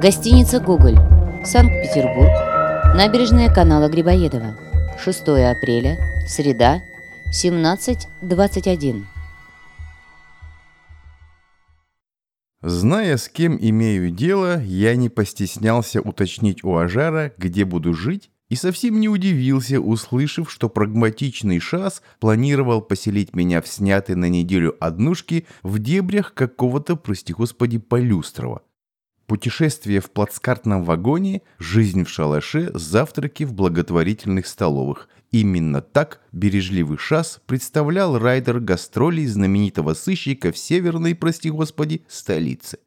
Гостиница «Гоголь», Санкт-Петербург, набережная канала Грибоедова, 6 апреля, среда, 17.21. Зная, с кем имею дело, я не постеснялся уточнить у Ажара, где буду жить, и совсем не удивился, услышав, что прагматичный шас планировал поселить меня в снятой на неделю однушке в дебрях какого-то, прости господи, Полюстрова. Путешествие в плацкартном вагоне, жизнь в шалаше, завтраки в благотворительных столовых. Именно так бережливый шас представлял райдер гастролей знаменитого сыщика в северной, прости господи, столице.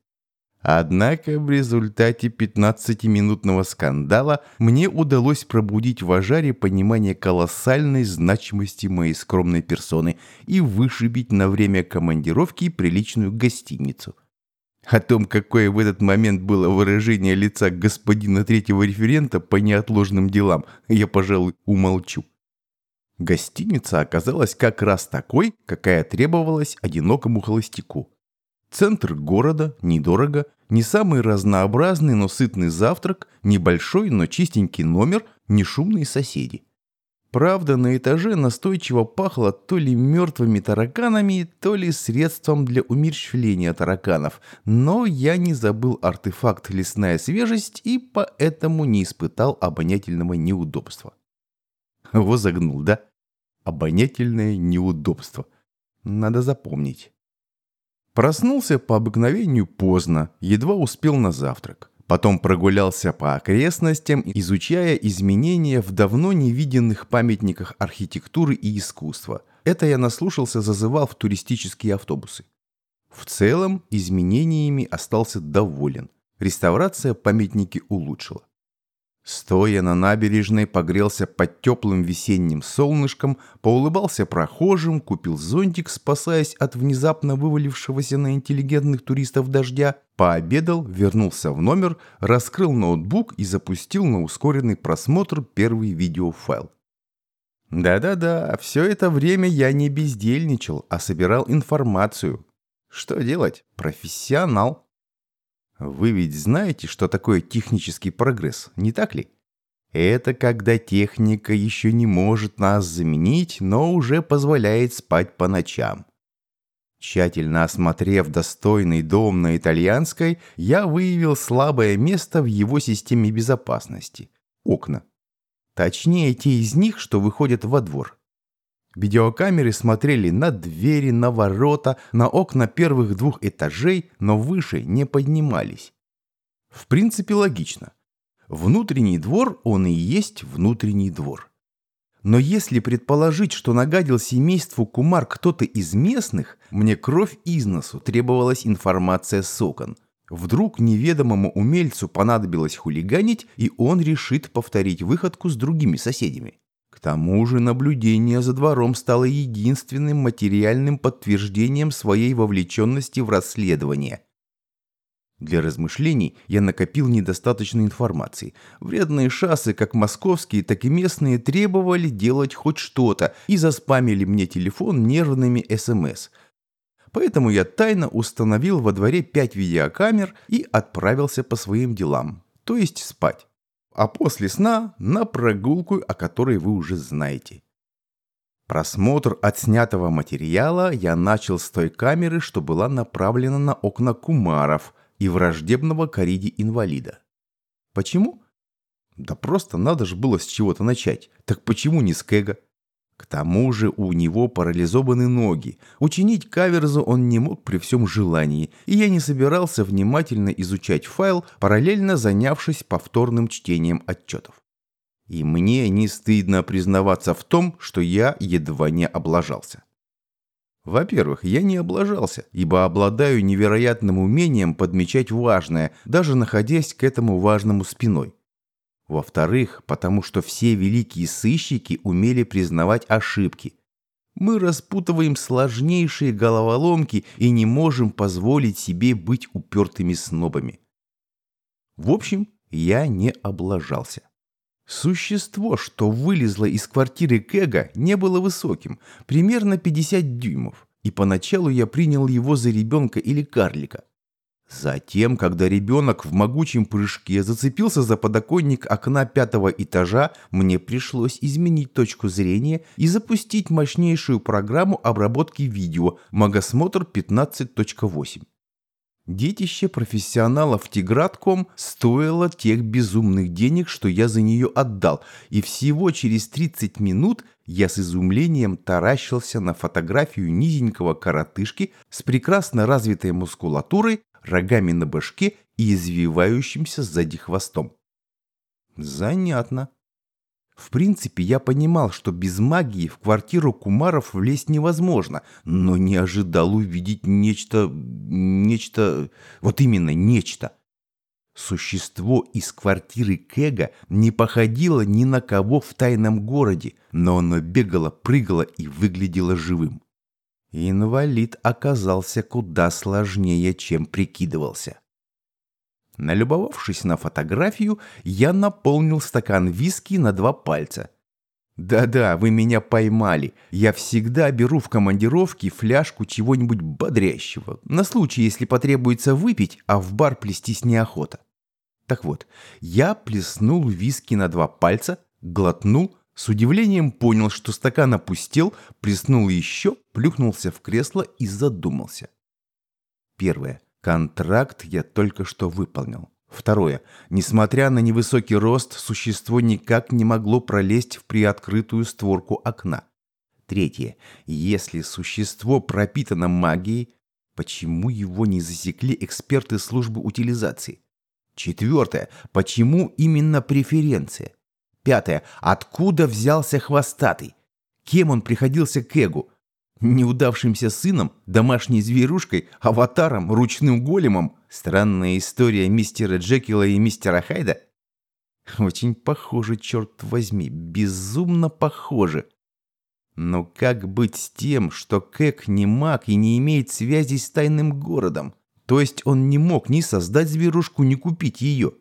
Однако в результате 15-минутного скандала мне удалось пробудить в Ажаре понимание колоссальной значимости моей скромной персоны и вышибить на время командировки приличную гостиницу. О том, какое в этот момент было выражение лица господина третьего референта по неотложным делам, я, пожалуй, умолчу. Гостиница оказалась как раз такой, какая требовалась одинокому холостяку. Центр города, недорого, не самый разнообразный, но сытный завтрак, небольшой, но чистенький номер, не шумные соседи. Правда, на этаже настойчиво пахло то ли мертвыми тараканами, то ли средством для умерщвления тараканов, но я не забыл артефакт «Лесная свежесть» и поэтому не испытал обонятельного неудобства. Его загнул, да? Обонятельное неудобство. Надо запомнить. Проснулся по обыкновению поздно, едва успел на завтрак. Потом прогулялся по окрестностям, изучая изменения в давно невиденных памятниках архитектуры и искусства. Это я наслушался, зазывал в туристические автобусы. В целом, изменениями остался доволен. Реставрация памятники улучшила. Стоя на набережной, погрелся под теплым весенним солнышком, поулыбался прохожим, купил зонтик, спасаясь от внезапно вывалившегося на интеллигентных туристов дождя, пообедал, вернулся в номер, раскрыл ноутбук и запустил на ускоренный просмотр первый видеофайл. Да-да-да, все это время я не бездельничал, а собирал информацию. Что делать? Профессионал. Вы ведь знаете, что такое технический прогресс, не так ли? Это когда техника еще не может нас заменить, но уже позволяет спать по ночам. Тщательно осмотрев достойный дом на итальянской, я выявил слабое место в его системе безопасности – окна. Точнее, те из них, что выходят во двор. Видеокамеры смотрели на двери, на ворота, на окна первых двух этажей, но выше не поднимались. В принципе, логично. Внутренний двор, он и есть внутренний двор. Но если предположить, что нагадил семейству Кумар кто-то из местных, мне кровь из носу требовалась информация с окон. Вдруг неведомому умельцу понадобилось хулиганить, и он решит повторить выходку с другими соседями. Тому же наблюдение за двором стало единственным материальным подтверждением своей вовлеченности в расследование. Для размышлений я накопил недостаточно информации. Вредные шассы, как московские, так и местные, требовали делать хоть что-то и заспамили мне телефон нервными СМС. Поэтому я тайно установил во дворе пять видеокамер и отправился по своим делам, то есть спать а после сна на прогулку, о которой вы уже знаете. Просмотр отснятого материала я начал с той камеры, что была направлена на окна Кумаров и враждебного Кариди инвалида. Почему? Да просто надо же было с чего-то начать. Так почему не с Кэга? К тому же у него парализованы ноги. Учинить каверзу он не мог при всем желании, и я не собирался внимательно изучать файл, параллельно занявшись повторным чтением отчетов. И мне не стыдно признаваться в том, что я едва не облажался. Во-первых, я не облажался, ибо обладаю невероятным умением подмечать важное, даже находясь к этому важному спиной. Во-вторых, потому что все великие сыщики умели признавать ошибки. Мы распутываем сложнейшие головоломки и не можем позволить себе быть упертыми снобами. В общем, я не облажался. Существо, что вылезло из квартиры Кэга, не было высоким, примерно 50 дюймов, и поначалу я принял его за ребенка или карлика. Затем, когда ребенок в могучем прыжке зацепился за подоконник окна пятого этажа, мне пришлось изменить точку зрения и запустить мощнейшую программу обработки видео «Магосмотр 15.8». Детище профессионалов Тигратком стоило тех безумных денег, что я за нее отдал, и всего через 30 минут я с изумлением таращился на фотографию низенького коротышки с прекрасно развитой мускулатурой, рогами на башке и извивающимся сзади хвостом. Занятно. В принципе, я понимал, что без магии в квартиру Кумаров влезть невозможно, но не ожидал увидеть нечто... нечто... вот именно нечто. Существо из квартиры Кэга не походило ни на кого в тайном городе, но оно бегало, прыгало и выглядело живым. Инвалид оказался куда сложнее, чем прикидывался. Налюбовавшись на фотографию, я наполнил стакан виски на два пальца. «Да-да, вы меня поймали. Я всегда беру в командировке фляжку чего-нибудь бодрящего, на случай, если потребуется выпить, а в бар плестись неохота». Так вот, я плеснул виски на два пальца, глотнул, с удивлением понял, что стакан опустел, плеснул еще, плюхнулся в кресло и задумался. Первое. Контракт я только что выполнил. Второе. Несмотря на невысокий рост, существо никак не могло пролезть в приоткрытую створку окна. Третье. Если существо пропитано магией, почему его не засекли эксперты службы утилизации? Четвертое. Почему именно преференция? Пятое. Откуда взялся хвостатый? Кем он приходился к Эгу? неудавшимся сыном, домашней зверушкой, аватаром, ручным големом. Странная история мистера Джекила и мистера Хайда? Очень похоже, черт возьми, безумно похоже. Но как быть с тем, что Кэк не маг и не имеет связи с тайным городом? То есть он не мог ни создать зверушку, ни купить ее?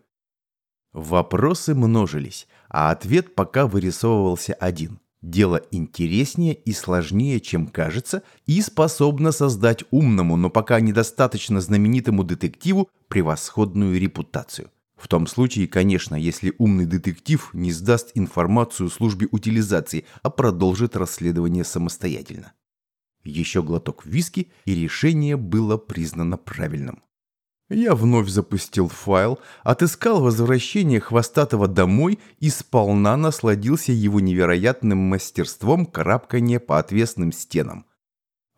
Вопросы множились, а ответ пока вырисовывался один. Дело интереснее и сложнее, чем кажется, и способно создать умному, но пока недостаточно знаменитому детективу превосходную репутацию. В том случае, конечно, если умный детектив не сдаст информацию службе утилизации, а продолжит расследование самостоятельно. Еще глоток виски, и решение было признано правильным. Я вновь запустил файл, отыскал возвращение Хвостатого домой и сполна насладился его невероятным мастерством карабкания по отвесным стенам.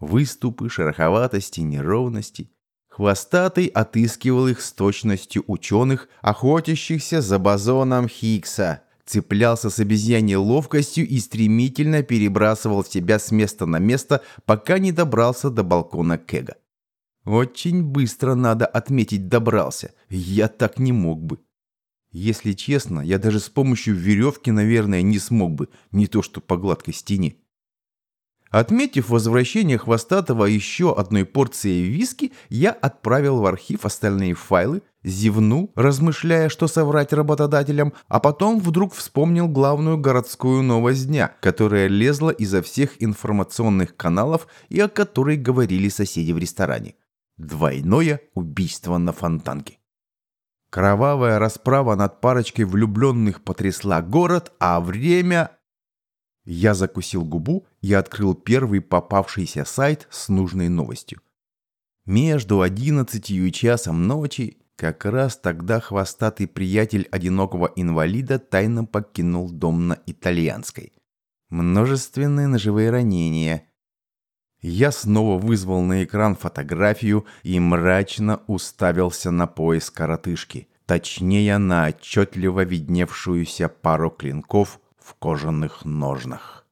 Выступы, шероховатости, неровности. Хвостатый отыскивал их с точностью ученых, охотящихся за бозоном Хиггса, цеплялся с обезьяньей ловкостью и стремительно перебрасывал себя с места на место, пока не добрался до балкона Кега. Очень быстро, надо отметить, добрался. Я так не мог бы. Если честно, я даже с помощью веревки, наверное, не смог бы, не то что по гладкой стене. Отметив возвращение Хвостатого еще одной порции виски, я отправил в архив остальные файлы, зевнул, размышляя, что соврать работодателям, а потом вдруг вспомнил главную городскую новость дня, которая лезла изо всех информационных каналов и о которой говорили соседи в ресторане. Двойное убийство на фонтанке. Кровавая расправа над парочкой влюбленных потрясла город, а время... Я закусил губу и открыл первый попавшийся сайт с нужной новостью. Между одиннадцатью и часом ночи, как раз тогда хвостатый приятель одинокого инвалида тайно покинул дом на Итальянской. Множественные ножевые ранения – я снова вызвал на экран фотографию и мрачно уставился на пояс коротышки, точнее на отчетливо видневшуюся пару клинков в кожаных ножнах.